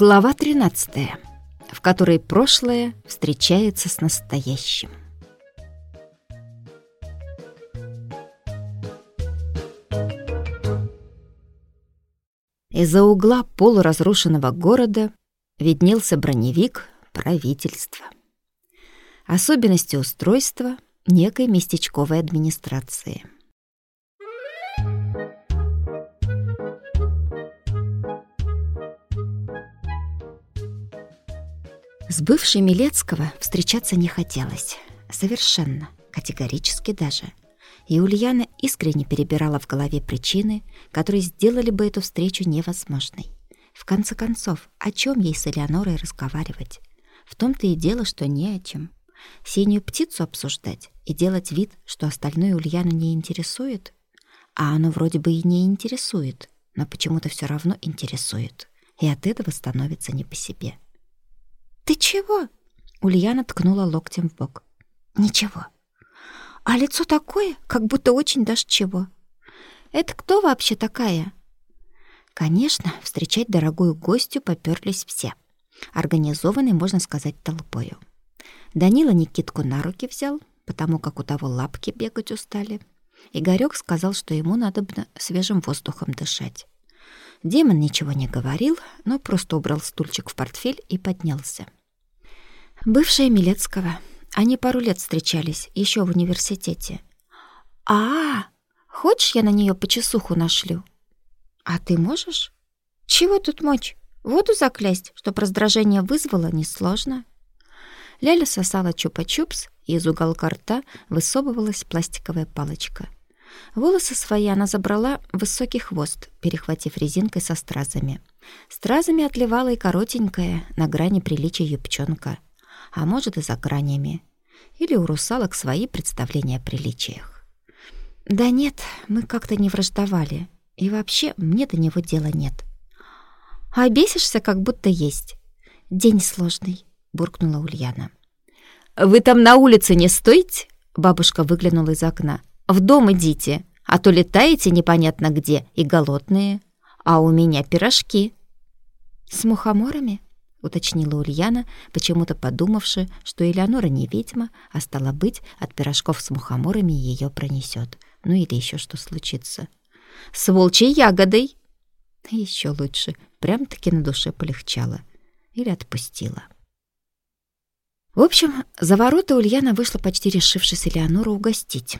Глава 13, в которой прошлое встречается с настоящим. Из-за угла полуразрушенного города виднелся броневик правительства. Особенности устройства некой местечковой администрации – С бывшей Милецкого встречаться не хотелось. Совершенно, категорически даже. И Ульяна искренне перебирала в голове причины, которые сделали бы эту встречу невозможной. В конце концов, о чем ей с Элеонорой разговаривать? В том-то и дело, что не о чем. Синюю птицу обсуждать и делать вид, что остальное Ульяну не интересует? А оно вроде бы и не интересует, но почему-то все равно интересует. И от этого становится не по себе. «Ты чего?» Ульяна ткнула локтем в бок. «Ничего. А лицо такое, как будто очень даже чего. Это кто вообще такая?» Конечно, встречать дорогую гостью попёрлись все. Организованный, можно сказать, толпою. Данила Никитку на руки взял, потому как у того лапки бегать устали. Игорёк сказал, что ему надо свежим воздухом дышать. Демон ничего не говорил, но просто убрал стульчик в портфель и поднялся. Бывшая Милецкого. Они пару лет встречались, еще в университете. А, -а, а, хочешь, я на нее почесуху нашлю? А ты можешь? Чего тут мочь? Воду заклясть, чтоб раздражение вызвало, несложно. Ляля сосала чупа-чупс, и из уголка рта высовывалась пластиковая палочка. Волосы свои она забрала в высокий хвост, перехватив резинкой со стразами. Стразами отливала и коротенькая, на грани приличия юбчонка — а может и за гранями. Или у русалок свои представления о приличиях. Да нет, мы как-то не враждовали. И вообще, мне до него дела нет. А бесишься, как будто есть. День сложный, буркнула Ульяна. Вы там на улице не стойте? Бабушка выглянула из окна. В дом идите, а то летаете непонятно где и голодные. А у меня пирожки. С мухоморами? — уточнила Ульяна, почему-то подумавши, что Элеонора не ведьма, а стала быть, от пирожков с мухоморами ее пронесет. Ну или еще что случится. «С волчьей ягодой!» Еще лучше. Прям-таки на душе полегчало. Или отпустила. В общем, за ворота Ульяна вышла, почти решившись Элеонору угостить.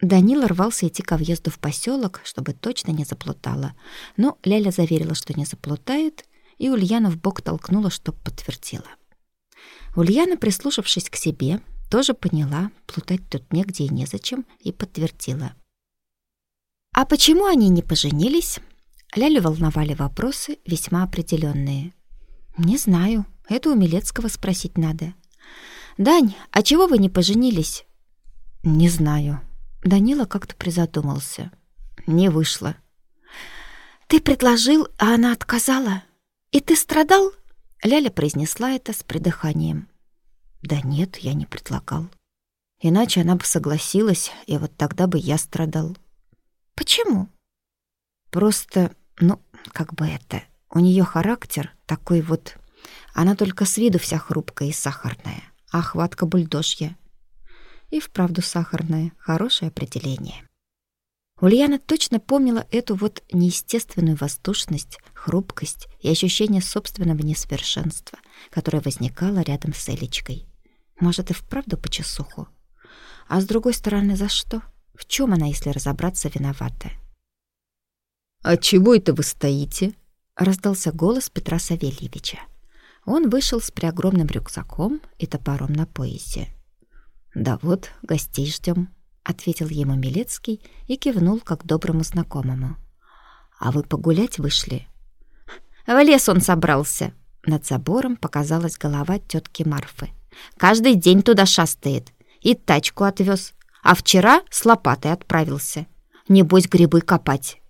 Данила рвался идти ко въезду в поселок, чтобы точно не заплутала. Но Ляля заверила, что не заплутает, и Ульяна в бок толкнула, чтоб подтвердила. Ульяна, прислушавшись к себе, тоже поняла, плутать тут негде и незачем, и подтвердила. А почему они не поженились? Лялю волновали вопросы весьма определенные. Не знаю, это у Милецкого спросить надо. Дань, а чего вы не поженились? Не знаю. Данила как-то призадумался. Не вышло. Ты предложил, а она отказала? «И ты страдал?» Ляля произнесла это с придыханием. «Да нет, я не предлагал. Иначе она бы согласилась, и вот тогда бы я страдал». «Почему?» «Просто, ну, как бы это... У нее характер такой вот... Она только с виду вся хрупкая и сахарная, а хватка бульдожья. И вправду сахарная. Хорошее определение». Ульяна точно помнила эту вот неестественную воздушность, хрупкость и ощущение собственного несовершенства, которое возникало рядом с Элечкой. Может, и вправду по часуху? А с другой стороны, за что? В чем она, если разобраться, виновата? «А чего это вы стоите?» — раздался голос Петра Савельевича. Он вышел с преогромным рюкзаком и топором на поясе. «Да вот, гостей ждем ответил ему Милецкий и кивнул как доброму знакомому. А вы погулять вышли? В лес он собрался. Над забором показалась голова тетки Марфы. Каждый день туда шастает и тачку отвез, а вчера с лопатой отправился. Небось грибы копать.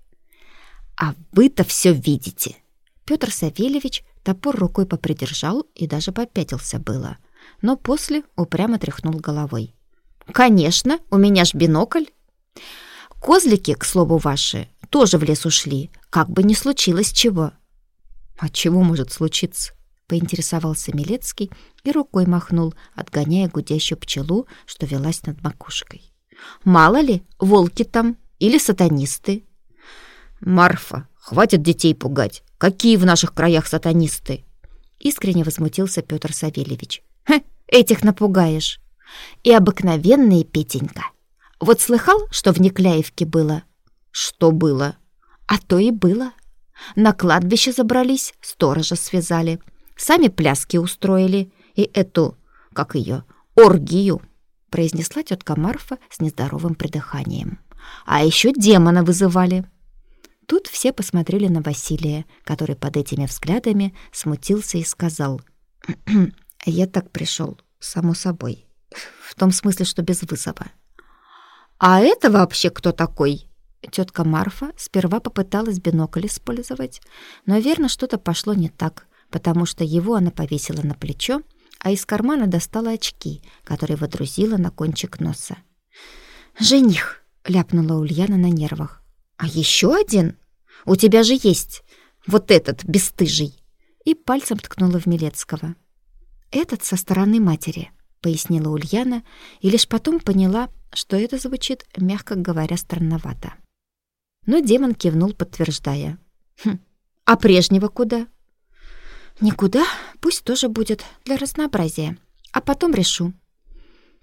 А вы-то все видите. Петр Савельевич топор рукой попридержал и даже попятился было, но после упрямо тряхнул головой. «Конечно, у меня ж бинокль». «Козлики, к слову ваши, тоже в лес ушли, как бы ни случилось чего». А чего может случиться? Поинтересовался Милецкий и рукой махнул, отгоняя гудящую пчелу, что велась над макушкой. Мало ли, волки там или сатанисты. Марфа, хватит детей пугать. Какие в наших краях сатанисты? Искренне возмутился Петр Савельевич. Хе, этих напугаешь. И обыкновенные Петенька. Вот слыхал, что в Некляевке было? Что было? А то и было. На кладбище забрались, сторожа связали. Сами пляски устроили. И эту, как ее, оргию, произнесла тетка Марфа с нездоровым придыханием. А еще демона вызывали. Тут все посмотрели на Василия, который под этими взглядами смутился и сказал. «Я так пришел, само собой. В том смысле, что без вызова». «А это вообще кто такой?» Тетка Марфа сперва попыталась бинокль использовать, но верно что-то пошло не так, потому что его она повесила на плечо, а из кармана достала очки, которые водрузила на кончик носа. «Жених!» — ляпнула Ульяна на нервах. «А еще один? У тебя же есть вот этот, бесстыжий!» И пальцем ткнула в Милецкого. «Этот со стороны матери», — пояснила Ульяна, и лишь потом поняла, что это звучит, мягко говоря, странновато. Но демон кивнул, подтверждая. «Хм, а прежнего куда?» «Никуда, пусть тоже будет, для разнообразия. А потом решу».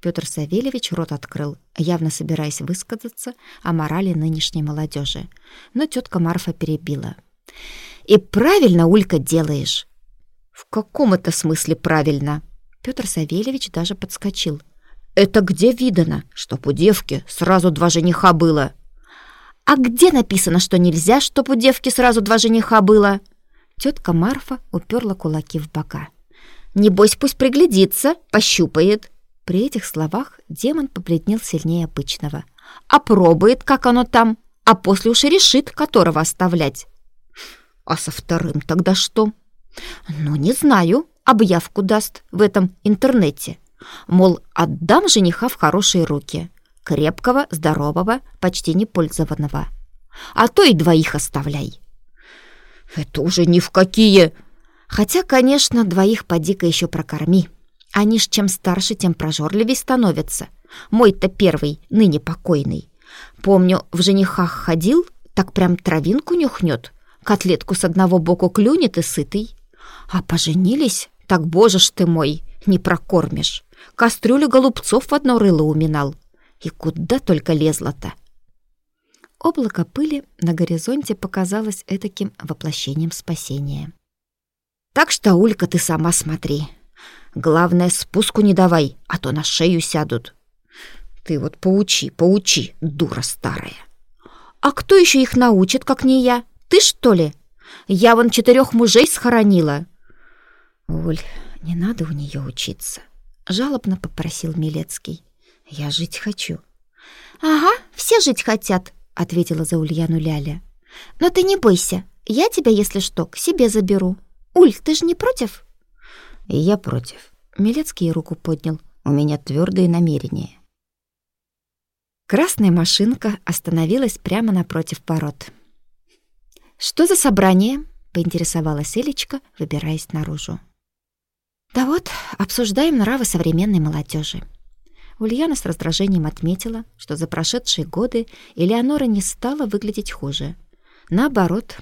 Петр Савельевич рот открыл, явно собираясь высказаться о морали нынешней молодежи. Но тетка Марфа перебила. «И правильно, Улька, делаешь!» «В каком это смысле правильно?» Петр Савельевич даже подскочил. «Это где видано, чтоб у девки сразу два жениха было?» «А где написано, что нельзя, чтоб у девки сразу два жениха было?» Тетка Марфа уперла кулаки в бока. «Небось, пусть приглядится, пощупает». При этих словах демон побледнел сильнее обычного. «Опробует, как оно там, а после уж и решит, которого оставлять». «А со вторым тогда что?» «Ну, не знаю, объявку даст в этом интернете. Мол, отдам жениха в хорошие руки крепкого, здорового, почти непользованного. А то и двоих оставляй. Это уже ни в какие. Хотя, конечно, двоих поди-ка еще прокорми. Они ж чем старше, тем прожорливей становятся. Мой-то первый, ныне покойный. Помню, в женихах ходил, так прям травинку нюхнет, котлетку с одного боку клюнет и сытый. А поженились, так, боже ж ты мой, не прокормишь. Кастрюлю голубцов в одно рыло уминал. И куда только лезла-то? Облако пыли на горизонте показалось этаким воплощением спасения. «Так что, Улька, ты сама смотри. Главное, спуску не давай, а то на шею сядут. Ты вот поучи, поучи, дура старая». «А кто еще их научит, как не я? Ты, что ли? Я вон четырех мужей схоронила». «Уль, не надо у нее учиться», — жалобно попросил Милецкий. Я жить хочу. Ага, все жить хотят, ответила за Ульяну Ляля. Но ты не бойся, я тебя, если что, к себе заберу. Уль, ты же не против? Я против. Милецкий руку поднял. У меня твердые намерения. Красная машинка остановилась прямо напротив пород. «Что за собрание?» — поинтересовалась Элечка, выбираясь наружу. «Да вот, обсуждаем нравы современной молодежи. Ульяна с раздражением отметила, что за прошедшие годы Элеонора не стала выглядеть хуже. Наоборот,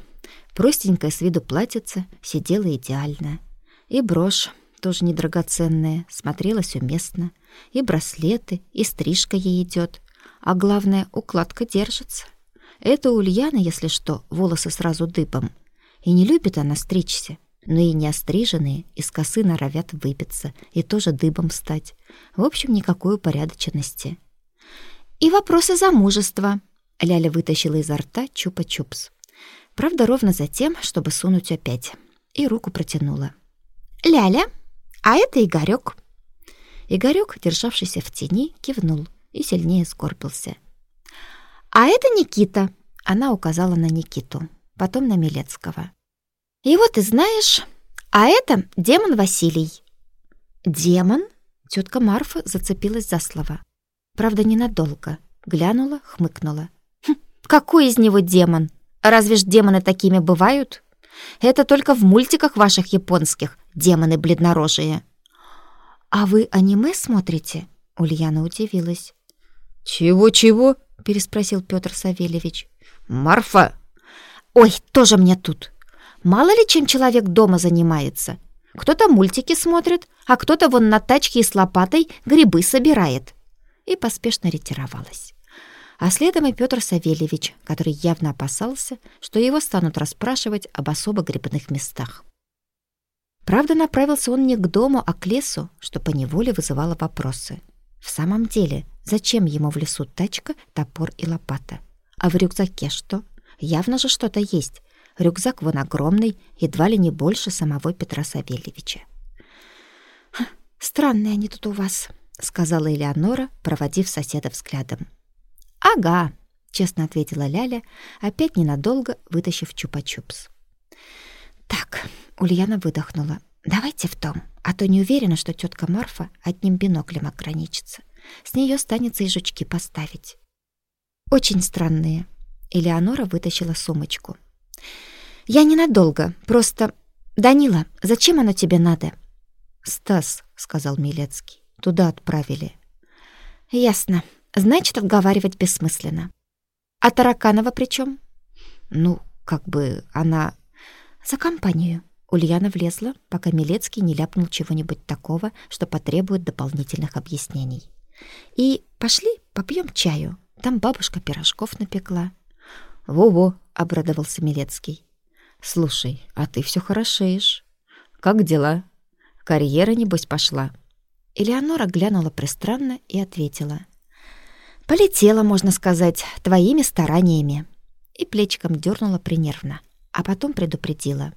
простенькая с виду платьице сидела идеально. И брошь, тоже недрагоценная, смотрелась уместно. И браслеты, и стрижка ей идет. А главное, укладка держится. Это Ульяна, если что, волосы сразу дыбом. И не любит она стричься но и неостриженные из косы норовят выбиться и тоже дыбом стать. В общем, никакой упорядоченности. «И вопросы замужества», — Ляля вытащила изо рта чупа-чупс. Правда, ровно за тем, чтобы сунуть опять. И руку протянула. «Ляля, а это Игорёк». Игорёк, державшийся в тени, кивнул и сильнее скорбился. «А это Никита», — она указала на Никиту, потом на Милецкого. И вот ты знаешь, а это демон Василий. Демон? Тетка Марфа зацепилась за слово. Правда, ненадолго. Глянула, хмыкнула. Хм, какой из него демон? Разве ж демоны такими бывают? Это только в мультиках ваших японских, демоны бледнорожие. А вы аниме смотрите? Ульяна удивилась. Чего-чего? переспросил Петр Савельевич. Марфа. Ой, тоже мне тут. Мало ли чем человек дома занимается. Кто-то мультики смотрит, а кто-то вон на тачке и с лопатой грибы собирает. И поспешно ретировалась а следом и Петр Савельевич, который явно опасался, что его станут расспрашивать об особо грибных местах. Правда, направился он не к дому, а к лесу, что поневоле вызывало вопросы. В самом деле, зачем ему в лесу тачка, топор и лопата? А в рюкзаке что? Явно же что-то есть. Рюкзак вон огромный, едва ли не больше самого Петра Савельевича. «Странные они тут у вас», — сказала Элеонора, проводив соседа взглядом. «Ага», — честно ответила Ляля, опять ненадолго вытащив чупа-чупс. «Так», — Ульяна выдохнула, — «давайте в том, а то не уверена, что тетка Марфа одним биноклем ограничится. С нее станется и жучки поставить». «Очень странные». Элеонора вытащила сумочку. «Я ненадолго, просто... Данила, зачем оно тебе надо?» «Стас», — сказал Милецкий, — «туда отправили». «Ясно. Значит, отговаривать бессмысленно. А Тараканова при чем? Ну, как бы она... За компанию. Ульяна влезла, пока Милецкий не ляпнул чего-нибудь такого, что потребует дополнительных объяснений. И пошли попьем чаю. Там бабушка пирожков напекла. «Во-во», — обрадовался Милецкий. «Слушай, а ты все хорошеешь. Как дела? Карьера, небось, пошла?» Элеонора глянула пристранно и ответила. Полетела, можно сказать, твоими стараниями. И плечиком дернула принервно, а потом предупредила.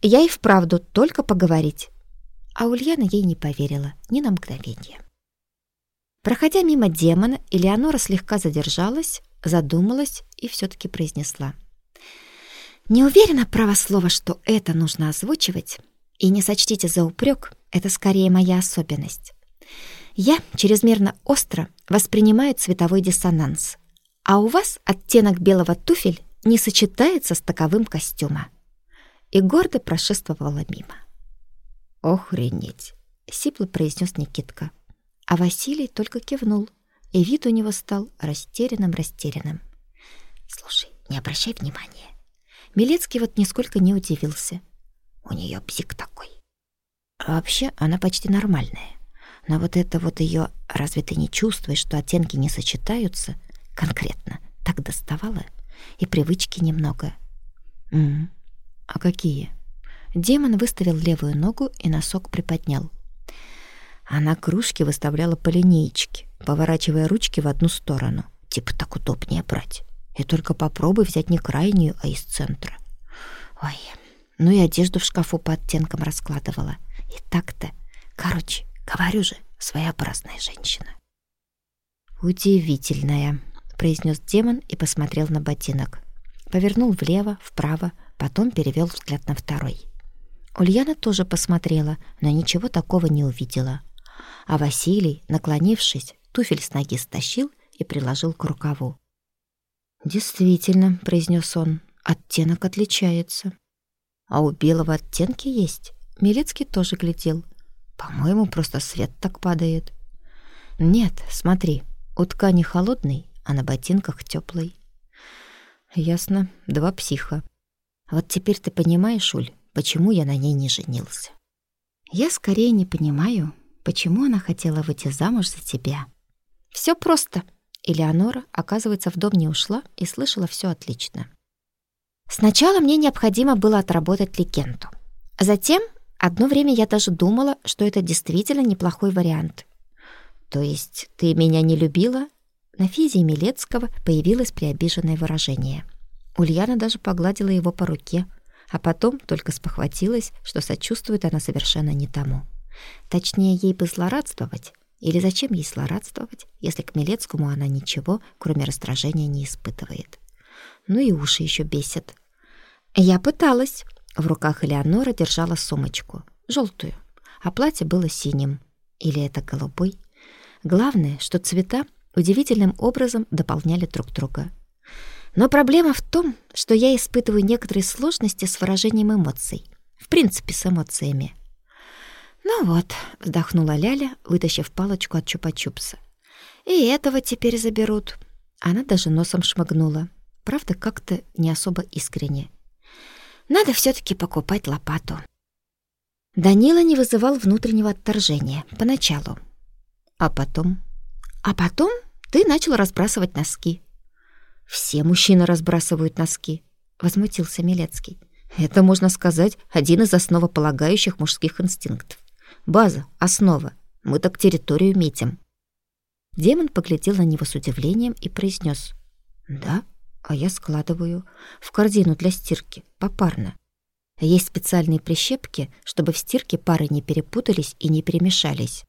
Я и вправду только поговорить. А Ульяна ей не поверила ни на мгновение. Проходя мимо демона, Элеонора слегка задержалась, задумалась и все таки произнесла. «Не уверена, право слово, что это нужно озвучивать, и не сочтите за упрек, это скорее моя особенность. Я чрезмерно остро воспринимаю цветовой диссонанс, а у вас оттенок белого туфель не сочетается с таковым костюма. И гордо прошествовала мимо. «Охренеть!» — сипло произнес Никитка. А Василий только кивнул, и вид у него стал растерянным-растерянным. «Слушай, не обращай внимания». Милецкий вот нисколько не удивился. У нее псих такой. А вообще она почти нормальная. Но вот это вот ее «разве ты не чувствуешь, что оттенки не сочетаются?» конкретно так доставало, и привычки немного. М, А какие? Демон выставил левую ногу и носок приподнял. Она кружки выставляла по линеечке, поворачивая ручки в одну сторону. Типа так удобнее брать. И только попробуй взять не крайнюю, а из центра. Ой, ну и одежду в шкафу по оттенкам раскладывала. И так-то. Короче, Говорю же, своеобразная женщина. Удивительная, произнес демон и посмотрел на ботинок. Повернул влево, вправо, потом перевел взгляд на второй. Ульяна тоже посмотрела, но ничего такого не увидела. А Василий, наклонившись, туфель с ноги стащил и приложил к рукаву. «Действительно», — произнес он, — «оттенок отличается». «А у белого оттенки есть?» Милецкий тоже глядел, по-моему, просто свет так падает. Нет, смотри, у ткани холодный, а на ботинках теплый. Ясно, два психа. Вот теперь ты понимаешь, Уль, почему я на ней не женился? Я скорее не понимаю, почему она хотела выйти замуж за тебя. Все просто. Элеонора, оказывается, в дом не ушла и слышала все отлично. Сначала мне необходимо было отработать легенду. Затем Одно время я даже думала, что это действительно неплохой вариант. То есть ты меня не любила? На физии Милецкого появилось приобиженное выражение. Ульяна даже погладила его по руке, а потом только спохватилась, что сочувствует она совершенно не тому. Точнее, ей бы злорадствовать. Или зачем ей злорадствовать, если к Милецкому она ничего, кроме раздражения, не испытывает? Ну и уши еще бесят. Я пыталась, в руках Элеонора держала сумочку, желтую, а платье было синим. Или это голубой. Главное, что цвета удивительным образом дополняли друг друга. Но проблема в том, что я испытываю некоторые сложности с выражением эмоций. В принципе, с эмоциями. «Ну вот», — вздохнула Ляля, вытащив палочку от чупа-чупса. «И этого теперь заберут». Она даже носом шмыгнула. Правда, как-то не особо искренне. «Надо все таки покупать лопату». Данила не вызывал внутреннего отторжения поначалу. А потом? А потом ты начал разбрасывать носки. Все мужчины разбрасывают носки, возмутился Милецкий. Это, можно сказать, один из основополагающих мужских инстинктов. База, основа. Мы так территорию метим. Демон поглядел на него с удивлением и произнес: "Да, а я складываю в корзину для стирки, попарно. Есть специальные прищепки, чтобы в стирке пары не перепутались и не перемешались.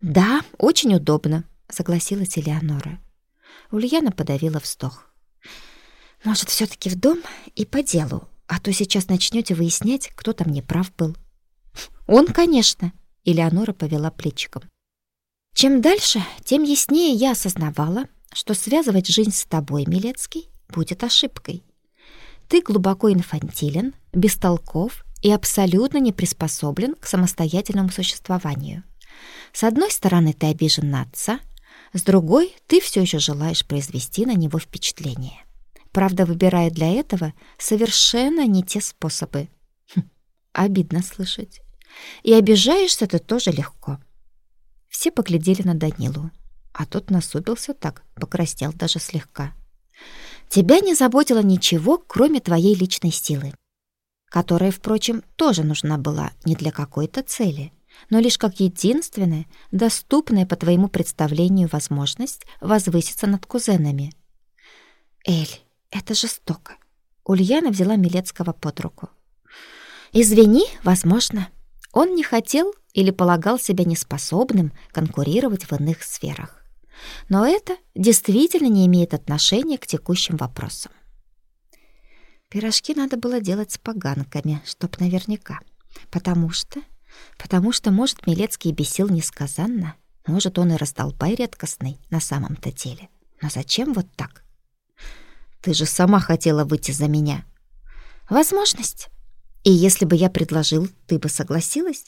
Да, очень удобно, согласилась Элеонора. Ульяна подавила вздох. Может, все таки в дом и по делу, а то сейчас начнете выяснять, кто там не прав был. Он, конечно, Элеонора повела плечиком. Чем дальше, тем яснее я осознавала, что связывать жизнь с тобой, Милецкий, будет ошибкой. Ты глубоко инфантилен, бестолков и абсолютно не приспособлен к самостоятельному существованию. С одной стороны, ты обижен на отца, с другой, ты все еще желаешь произвести на него впечатление. Правда, выбирая для этого совершенно не те способы. Хм, обидно слышать. И обижаешься ты тоже легко. Все поглядели на Данилу, а тот насупился так, покраснел даже слегка. Тебя не заботило ничего, кроме твоей личной силы, которая, впрочем, тоже нужна была не для какой-то цели, но лишь как единственная, доступная по твоему представлению возможность возвыситься над кузенами. Эль, это жестоко. Ульяна взяла Милецкого под руку. Извини, возможно, он не хотел или полагал себя неспособным конкурировать в иных сферах. Но это действительно не имеет отношения к текущим вопросам. Пирожки надо было делать с поганками, чтоб наверняка. Потому что... Потому что, может, Милецкий бесил несказанно, может, он и раздолбай редкостный на самом-то деле. Но зачем вот так? Ты же сама хотела выйти за меня. Возможность. И если бы я предложил, ты бы согласилась?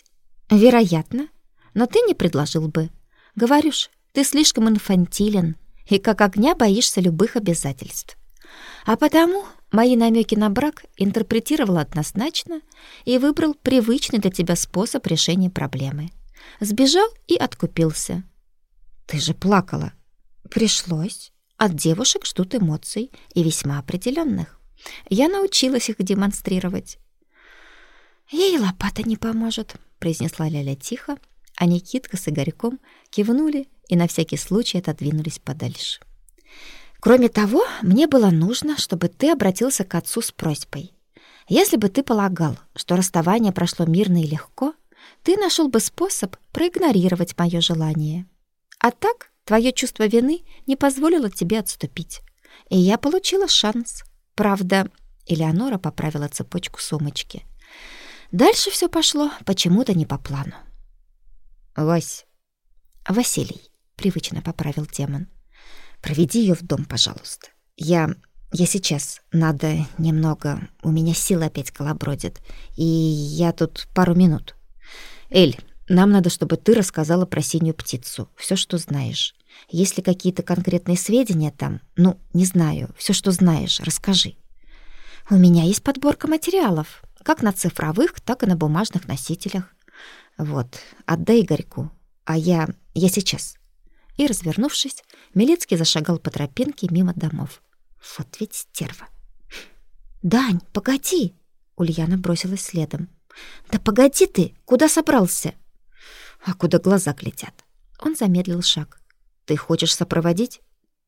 Вероятно. Но ты не предложил бы. Говорю ж, ты слишком инфантилен и как огня боишься любых обязательств. А потому мои намеки на брак интерпретировал однозначно и выбрал привычный для тебя способ решения проблемы. Сбежал и откупился. Ты же плакала. Пришлось. От девушек ждут эмоций и весьма определенных. Я научилась их демонстрировать. Ей лопата не поможет, произнесла Ляля тихо, а Никитка с Игорьком кивнули и на всякий случай отодвинулись подальше. Кроме того, мне было нужно, чтобы ты обратился к отцу с просьбой. Если бы ты полагал, что расставание прошло мирно и легко, ты нашел бы способ проигнорировать мое желание. А так твое чувство вины не позволило тебе отступить. И я получила шанс. Правда, Элеонора поправила цепочку сумочки. Дальше все пошло почему-то не по плану. Вась. Василий, привычно поправил демон. Проведи ее в дом, пожалуйста. Я я сейчас. Надо немного. У меня силы опять колобродят. И я тут пару минут. Эль, нам надо, чтобы ты рассказала про синюю птицу. все, что знаешь. Если какие-то конкретные сведения там, ну, не знаю, все, что знаешь, расскажи. У меня есть подборка материалов, как на цифровых, так и на бумажных носителях. Вот, отдай Игорьку, а я... я сейчас. И, развернувшись, Милецкий зашагал по тропинке мимо домов. Вот ведь стерва. «Дань, погоди!» Ульяна бросилась следом. «Да погоди ты! Куда собрался?» «А куда глаза глядят?» Он замедлил шаг. «Ты хочешь сопроводить?»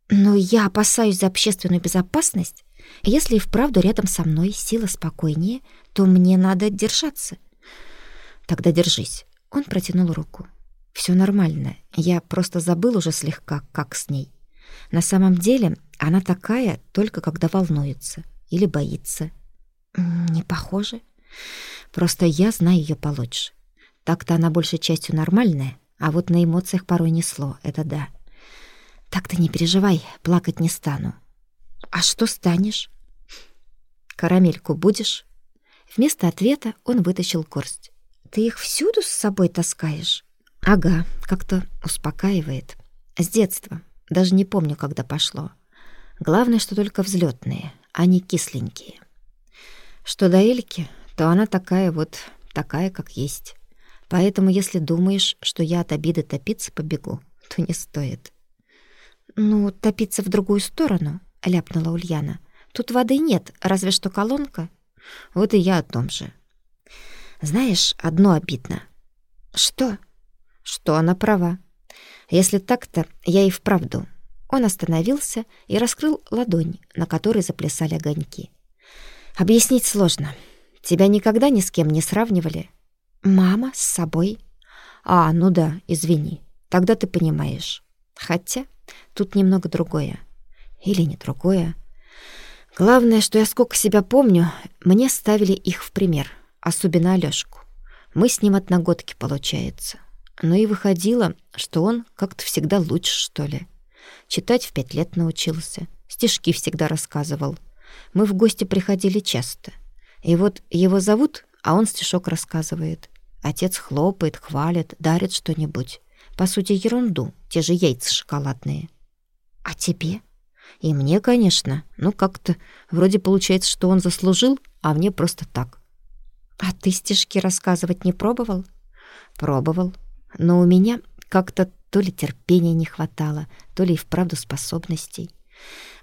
«Но я опасаюсь за общественную безопасность. Если и вправду рядом со мной сила спокойнее, то мне надо держаться». «Тогда держись». Он протянул руку. Все нормально. Я просто забыл уже слегка, как с ней. На самом деле, она такая только когда волнуется или боится. Не похоже. Просто я знаю ее получше. Так-то она большей частью нормальная, а вот на эмоциях порой несло, это да. Так ты не переживай, плакать не стану. «А что станешь?» «Карамельку будешь?» Вместо ответа он вытащил горсть. «Ты их всюду с собой таскаешь?» «Ага, как-то успокаивает. С детства. Даже не помню, когда пошло. Главное, что только взлетные, а не кисленькие. Что до Эльки, то она такая вот, такая, как есть. Поэтому, если думаешь, что я от обиды топиться побегу, то не стоит». «Ну, топиться в другую сторону», — ляпнула Ульяна. «Тут воды нет, разве что колонка». Вот и я о том же. Знаешь, одно обидно. Что? Что она права. Если так-то, я и вправду. Он остановился и раскрыл ладонь, на которой заплясали огоньки. Объяснить сложно. Тебя никогда ни с кем не сравнивали? Мама с собой. А, ну да, извини. Тогда ты понимаешь. Хотя тут немного другое. Или не другое. Главное, что я сколько себя помню, мне ставили их в пример, особенно Алёшку. Мы с ним одногодки, получается. Но и выходило, что он как-то всегда лучше, что ли. Читать в пять лет научился, стишки всегда рассказывал. Мы в гости приходили часто. И вот его зовут, а он стишок рассказывает. Отец хлопает, хвалит, дарит что-нибудь. По сути, ерунду, те же яйца шоколадные. А тебе? И мне, конечно. Ну, как-то вроде получается, что он заслужил, а мне просто так. А ты стишки рассказывать не пробовал? Пробовал. Но у меня как-то то ли терпения не хватало, то ли и вправду способностей.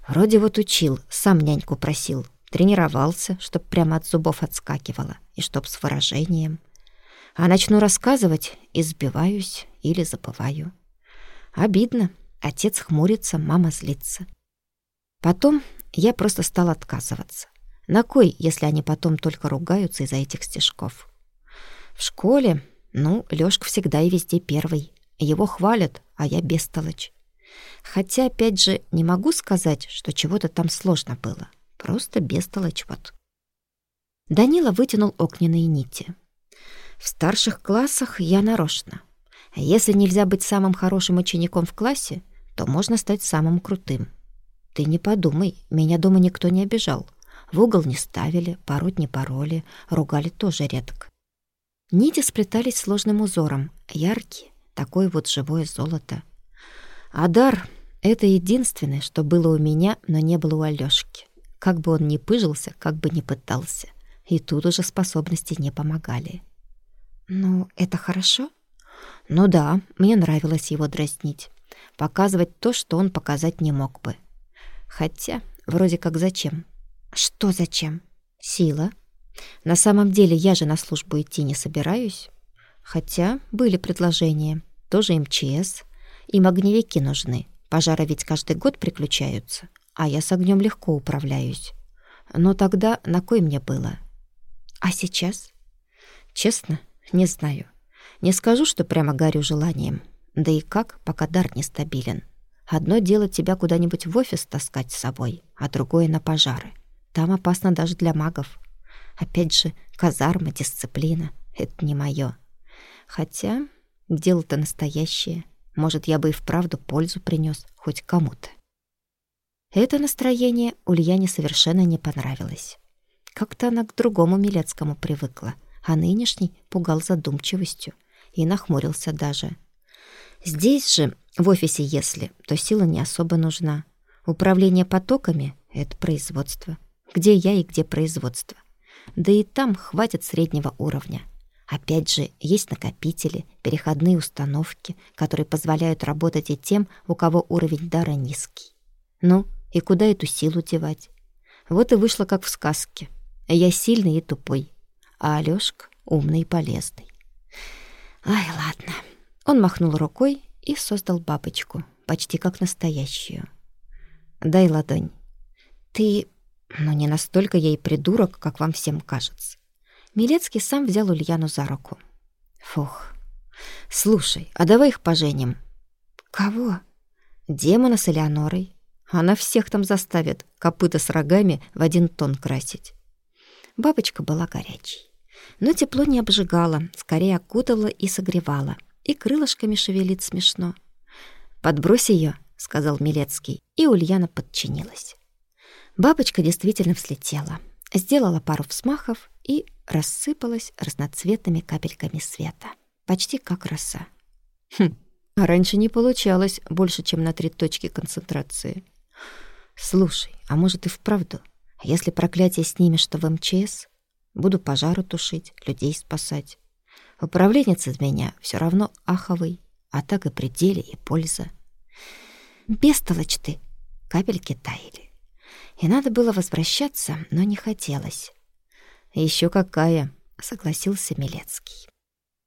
Вроде вот учил, сам няньку просил, тренировался, чтоб прямо от зубов отскакивало, и чтоб с выражением. А начну рассказывать и сбиваюсь или забываю. Обидно. Отец хмурится, мама злится. Потом я просто стал отказываться. На кой, если они потом только ругаются из-за этих стишков? В школе, ну, Лёшка всегда и везде первый. Его хвалят, а я бестолочь. Хотя, опять же, не могу сказать, что чего-то там сложно было. Просто бестолочь вот. Данила вытянул огненные нити. В старших классах я нарочно. Если нельзя быть самым хорошим учеником в классе, то можно стать самым крутым. Ты не подумай, меня дома никто не обижал. В угол не ставили, пороть не пороли, ругали тоже редко. Нити сплетались сложным узором, яркие, такое вот живое золото. А дар — это единственное, что было у меня, но не было у Алёшки. Как бы он ни пыжился, как бы ни пытался. И тут уже способности не помогали. «Ну, это хорошо?» «Ну да, мне нравилось его дразнить. Показывать то, что он показать не мог бы. Хотя, вроде как зачем? Что зачем? Сила. На самом деле я же на службу идти не собираюсь. Хотя были предложения. Тоже МЧС. Им огневики нужны. Пожары ведь каждый год приключаются. А я с огнем легко управляюсь. Но тогда на кой мне было? А сейчас? Честно, не знаю. Не скажу, что прямо горю желанием. Да и как, пока дар нестабилен. Одно дело тебя куда-нибудь в офис таскать с собой, а другое на пожары. Там опасно даже для магов. Опять же, казарма, дисциплина — это не моё. Хотя дело-то настоящее. Может, я бы и вправду пользу принёс хоть кому-то. Это настроение Ульяне совершенно не понравилось. Как-то она к другому Милецкому привыкла, а нынешний пугал задумчивостью и нахмурился даже. Здесь же в офисе если, то сила не особо нужна. Управление потоками — это производство. Где я и где производство. Да и там хватит среднего уровня. Опять же, есть накопители, переходные установки, которые позволяют работать и тем, у кого уровень дара низкий. Ну, и куда эту силу девать? Вот и вышло, как в сказке. Я сильный и тупой, а Алёшка умный и полезный. Ай, ладно. Он махнул рукой и создал бабочку, почти как настоящую. «Дай ладонь». «Ты... ну не настолько и придурок, как вам всем кажется». Милецкий сам взял Ульяну за руку. «Фух. Слушай, а давай их поженим». «Кого?» «Демона с Элеонорой. Она всех там заставит копыта с рогами в один тон красить». Бабочка была горячей. Но тепло не обжигало, скорее окутывало и согревало — и крылышками шевелит смешно. «Подбрось ее», — сказал Милецкий, и Ульяна подчинилась. Бабочка действительно взлетела, сделала пару взмахов и рассыпалась разноцветными капельками света, почти как роса. Хм, а раньше не получалось больше, чем на три точки концентрации. Слушай, а может и вправду, если проклятие снимешь, что в МЧС, буду пожары тушить, людей спасать. Управленец из меня все равно аховый, а так и пределе, и польза. Бестолочь ты! Капельки таяли. И надо было возвращаться, но не хотелось. Еще какая, согласился Милецкий.